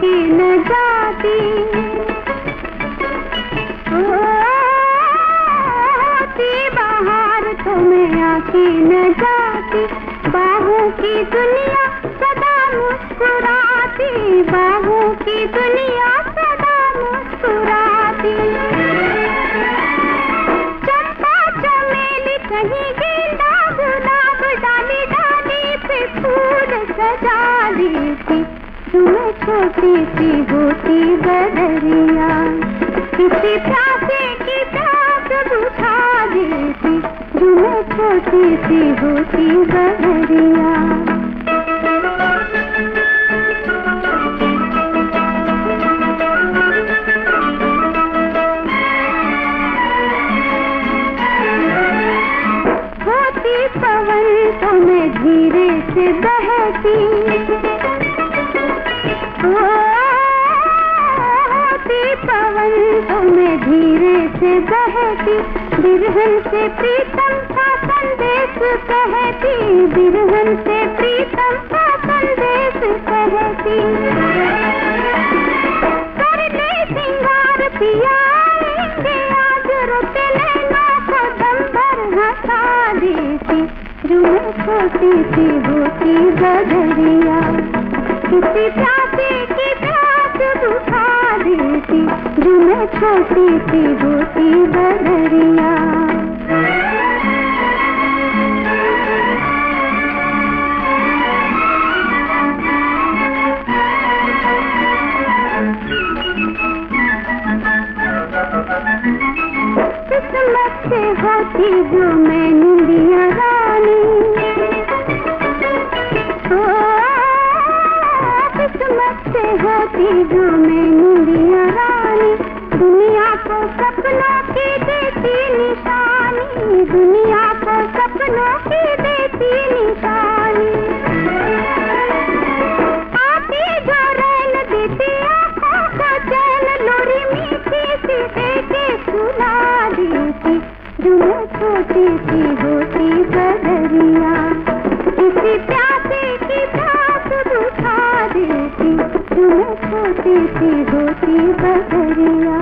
होती बाहर आके न जाती। बाहों की दुनिया सदा मुस्कुराती। बाहों की दुनिया सदा मुस्कुराती। चंपा चमेली कहीं तुम्हें छोटी सी होती बदरिया किसी प्यासे की प्यास बुझा देती तुम्हें छोटी सी होती बदरिया होती पवन तो मैं धीरे से बहती धीरे से बहती बिरहन से प्रीतम का संदेश कहती बिरहन से प्रीतम का संदेश कहती। कर ले सिंगार पिया आज रुके नैना को दम भर हंसा देती। मैं छोटी सी होती बदरिया किसी प्यासे की प्यास देती जो मैं छोटी सी होती बदरिया होती जो मैं निंदिया रानी। किस्मत से होती जो मैं निंदिया रानी। होती बदरिया